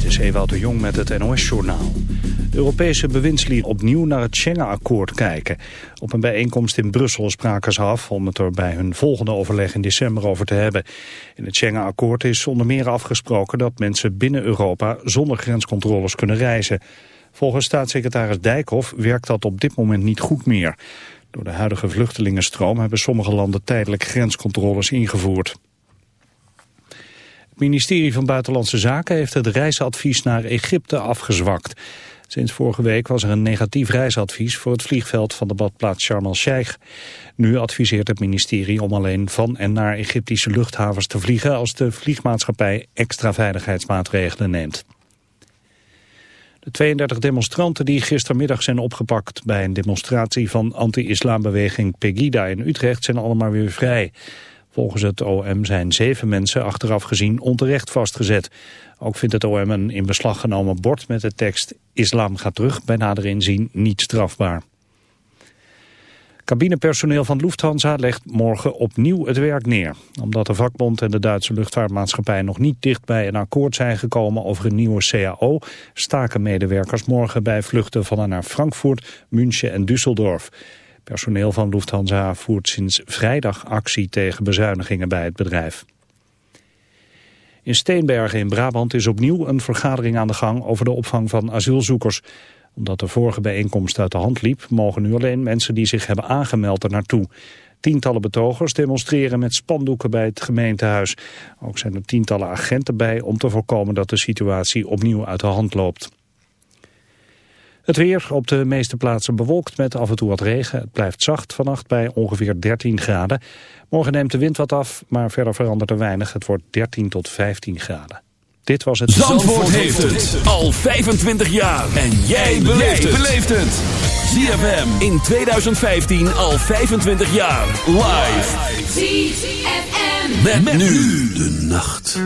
Dit is Ewout de Jong met het NOS-journaal. Europese bewindslieden opnieuw naar het Schengen-akkoord kijken. Op een bijeenkomst in Brussel spraken ze af om het er bij hun volgende overleg in december over te hebben. In het Schengen-akkoord is onder meer afgesproken dat mensen binnen Europa zonder grenscontroles kunnen reizen. Volgens staatssecretaris Dijkhoff werkt dat op dit moment niet goed meer. Door de huidige vluchtelingenstroom hebben sommige landen tijdelijk grenscontroles ingevoerd. Ministerie van Buitenlandse Zaken heeft het reisadvies naar Egypte afgezwakt. Sinds vorige week was er een negatief reisadvies voor het vliegveld van de badplaats Sharm el-Sheikh. Nu adviseert het ministerie om alleen van en naar Egyptische luchthavens te vliegen als de vliegmaatschappij extra veiligheidsmaatregelen neemt. De 32 demonstranten die gistermiddag zijn opgepakt bij een demonstratie van anti-islambeweging Pegida in Utrecht zijn allemaal weer vrij. Volgens het OM zijn zeven mensen achteraf gezien onterecht vastgezet. Ook vindt het OM een in beslag genomen bord met de tekst Islam gaat terug bij nader inzien niet strafbaar. Cabinepersoneel van Lufthansa legt morgen opnieuw het werk neer. Omdat de vakbond en de Duitse luchtvaartmaatschappij nog niet dicht bij een akkoord zijn gekomen over een nieuwe CAO, staken medewerkers morgen bij vluchten van en naar Frankfurt, München en Düsseldorf. Personeel van Lufthansa voert sinds vrijdag actie tegen bezuinigingen bij het bedrijf. In Steenbergen in Brabant is opnieuw een vergadering aan de gang over de opvang van asielzoekers. Omdat de vorige bijeenkomst uit de hand liep, mogen nu alleen mensen die zich hebben aangemeld er naartoe. Tientallen betogers demonstreren met spandoeken bij het gemeentehuis. Ook zijn er tientallen agenten bij om te voorkomen dat de situatie opnieuw uit de hand loopt. Het weer op de meeste plaatsen bewolkt met af en toe wat regen. Het blijft zacht vannacht bij ongeveer 13 graden. Morgen neemt de wind wat af, maar verder verandert er weinig. Het wordt 13 tot 15 graden. Dit was het... Zandvoort, heeft het al 25 jaar. En jij beleeft het. ZFM in 2015 al 25 jaar. Live. ZFM. met nu de nacht.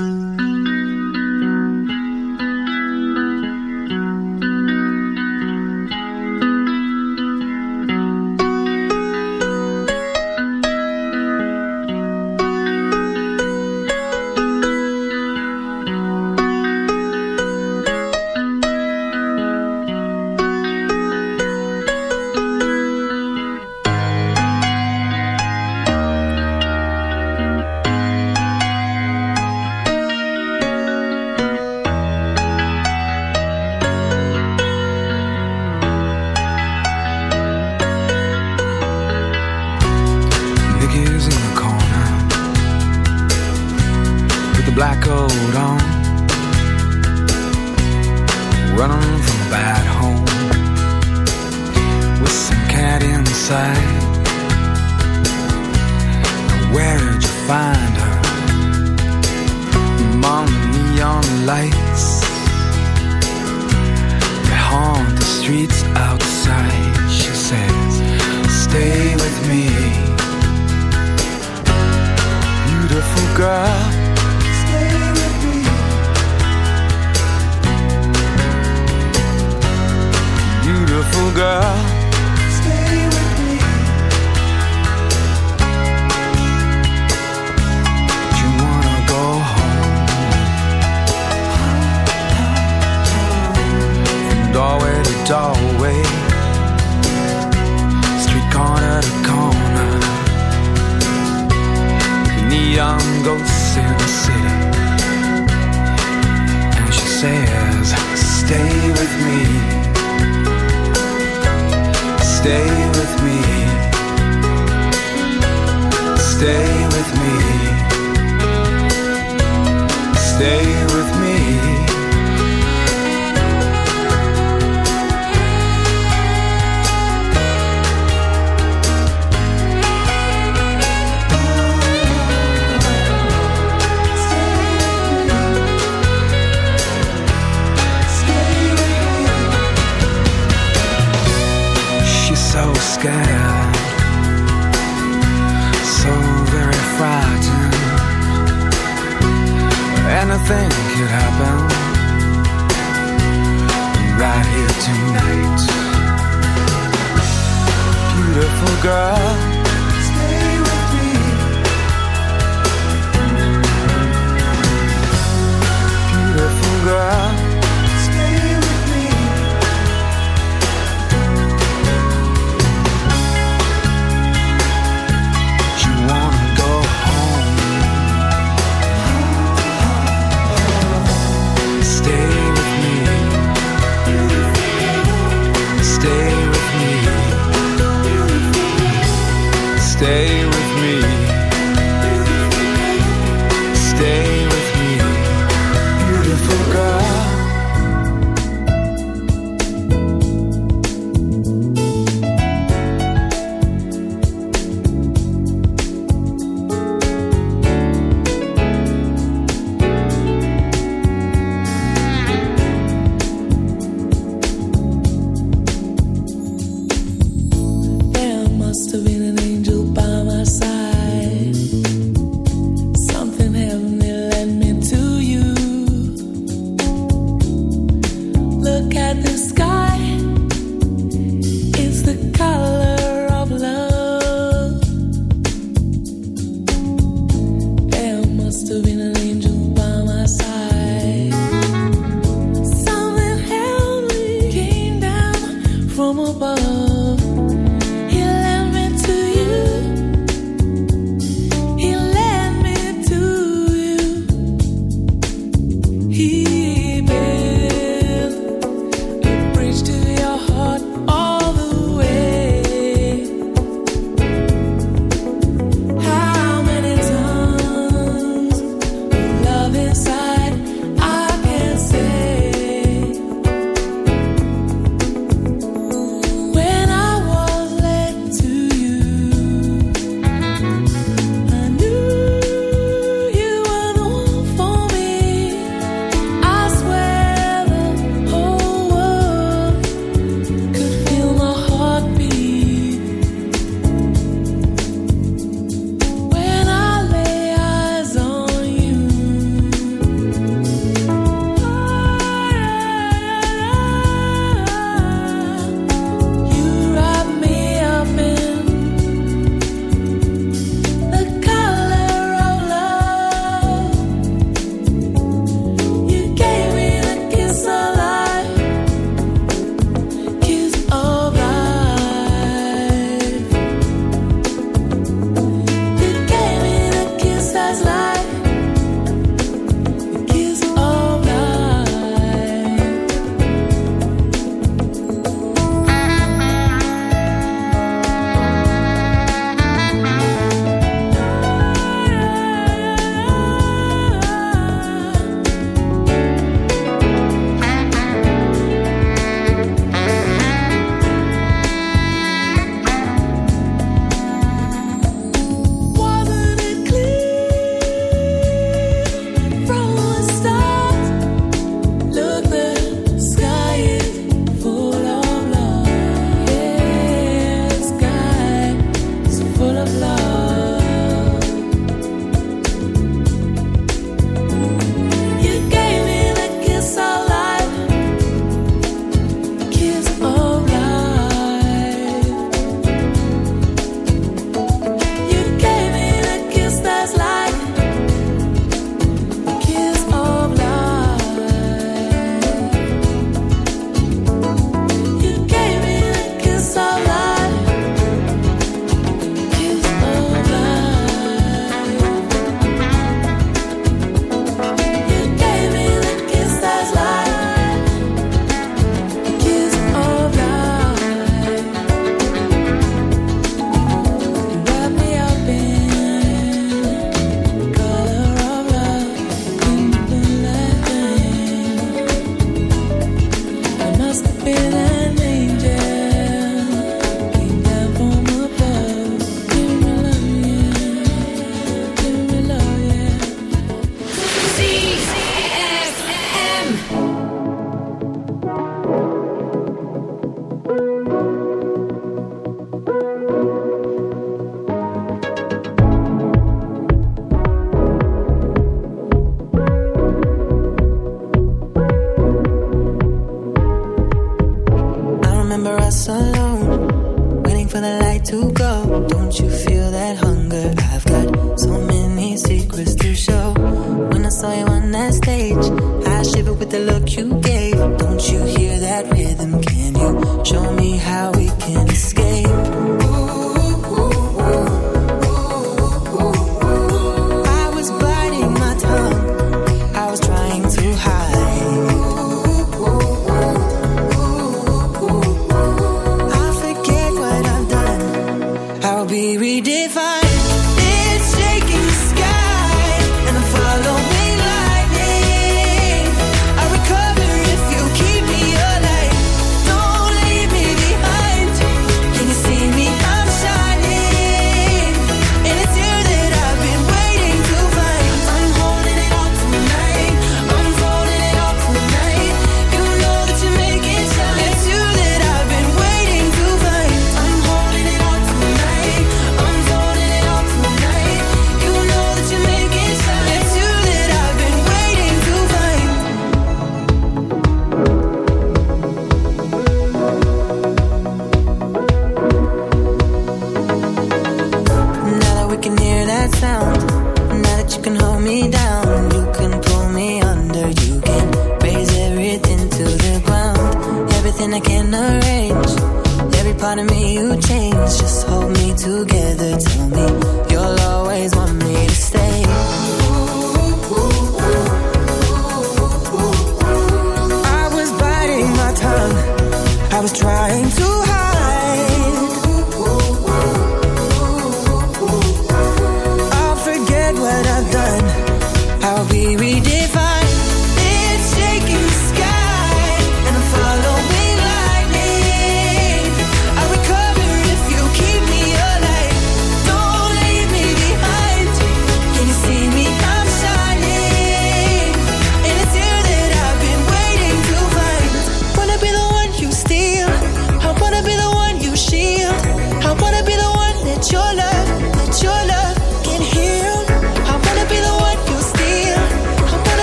Every part of me you change. Just hold me together. Tell me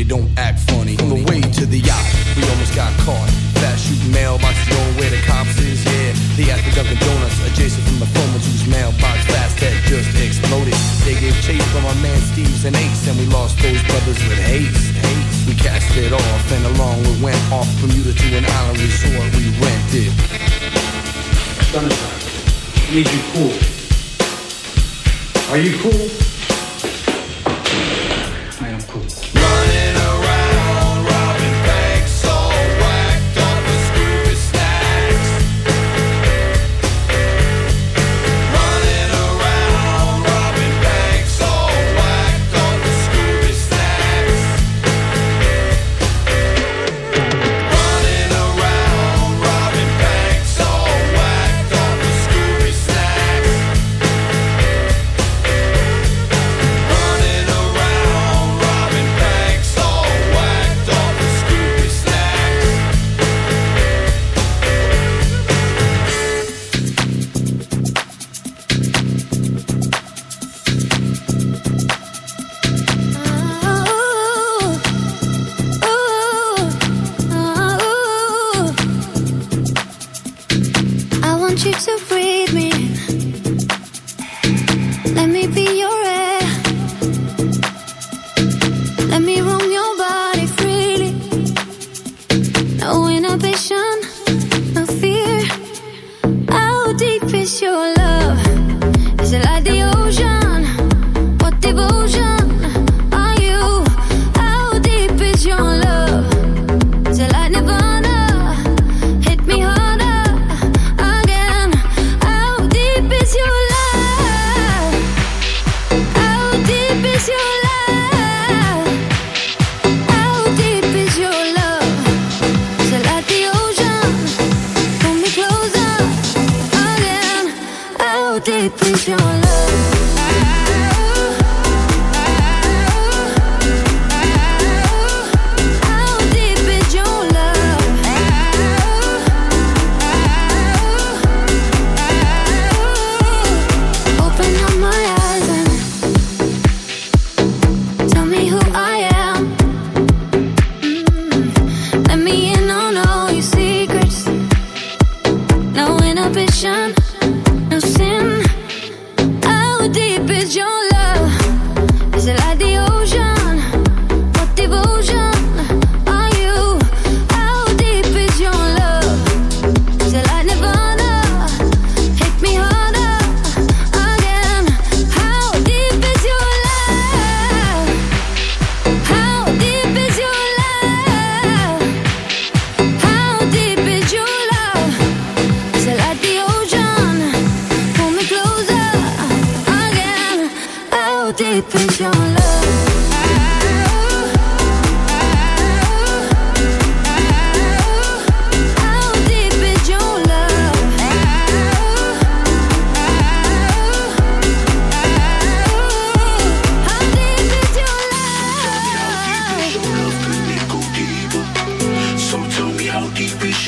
they don't act funny. On the way to the yacht, we almost got caught. Fast shooting mailboxes, knowing where the cops is, yeah. They asked for Dunkin' Donuts, adjacent from the phone, whose mailbox fast that just exploded. They gave chase from our man Steve's and Ace, and we lost those brothers with haste. haste. We cast it off, and along we went off from Bermuda to an island resort we rented. Sunshine, need you cool. Are you cool?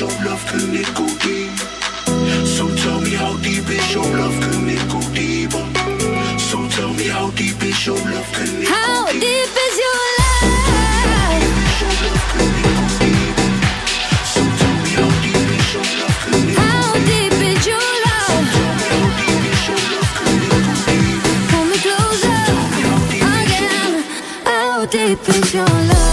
Your love, can it go deep? So tell me how deep is your love, can it go? So tell me how deep is your love, can it How go deep? How deep is your love? Deep is your love?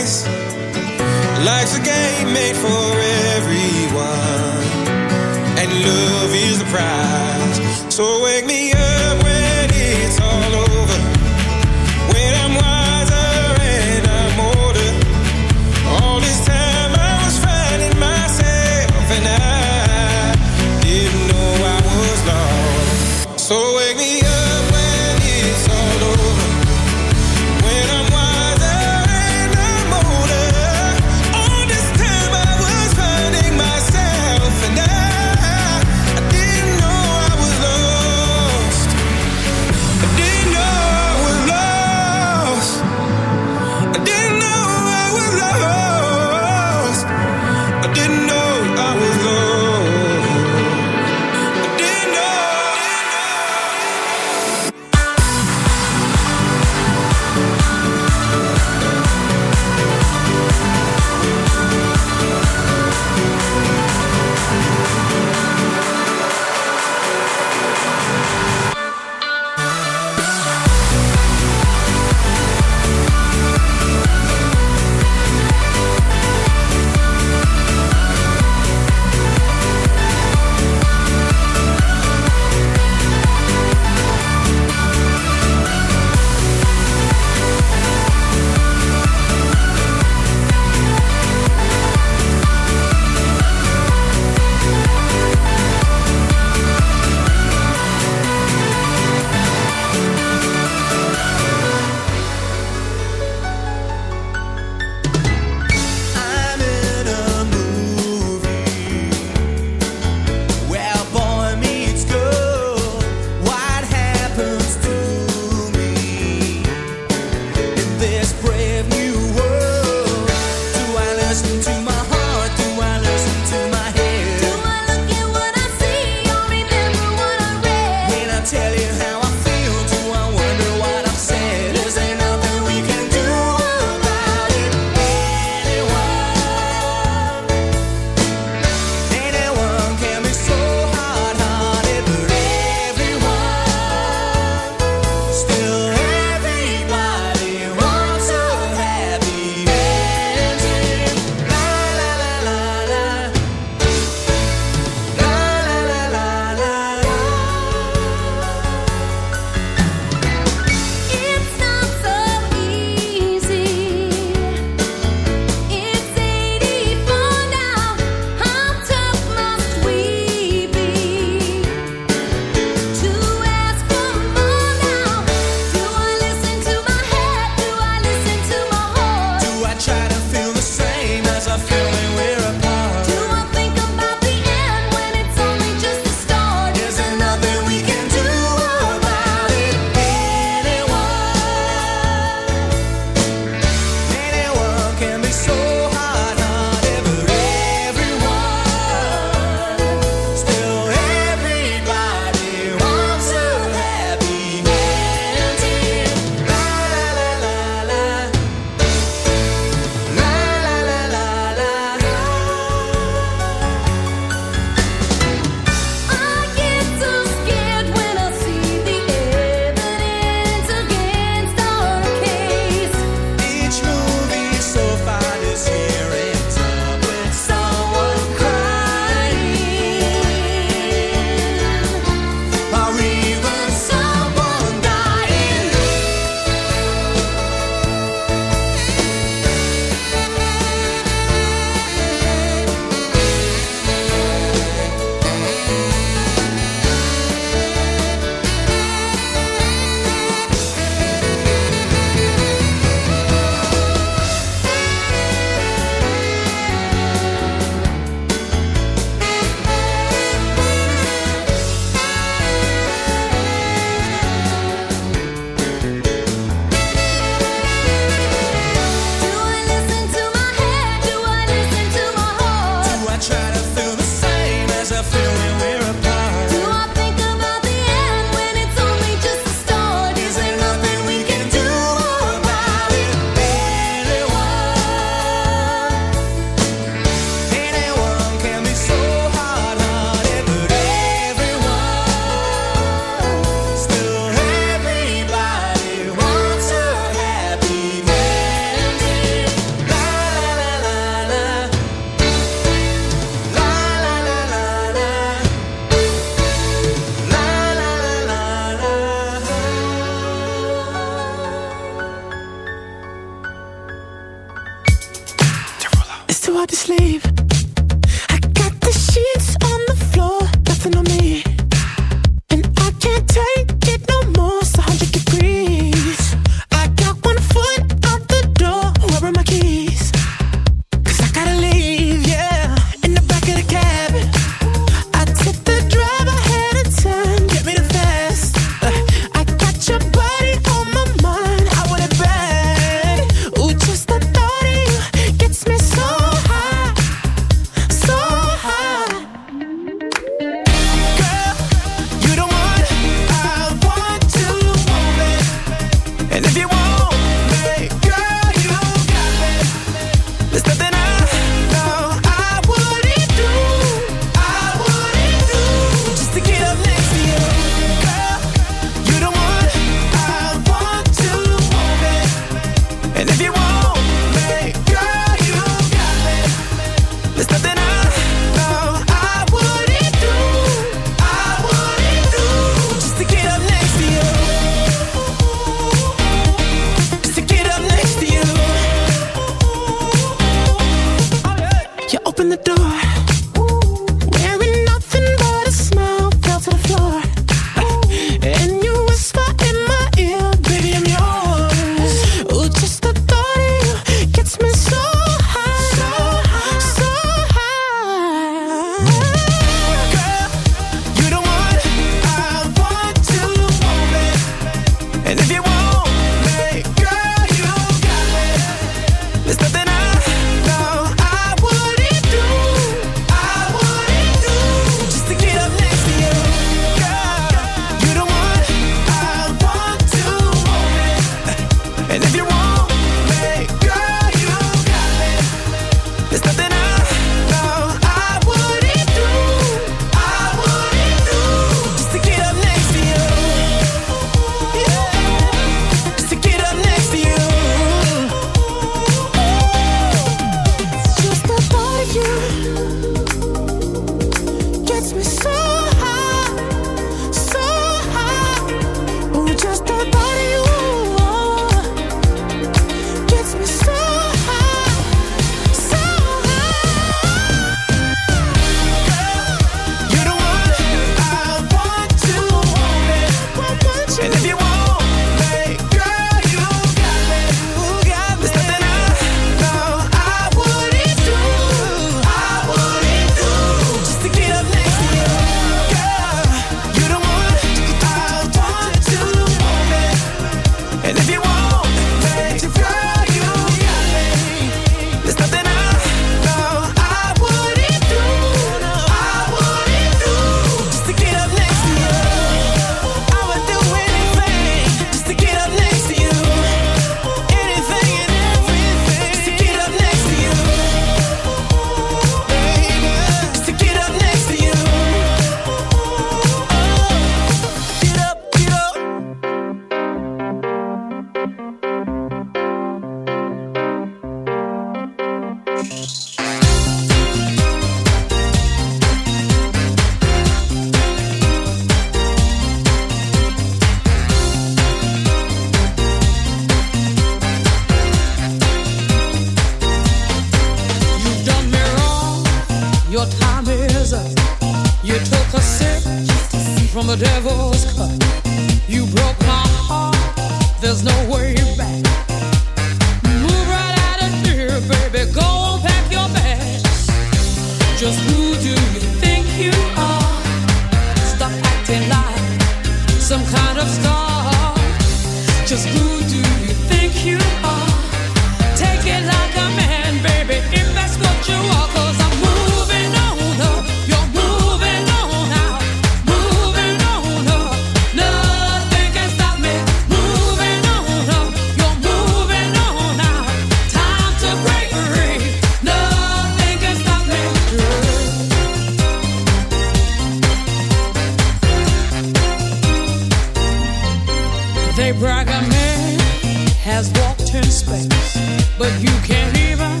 has walked in space, but you can't even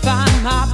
find my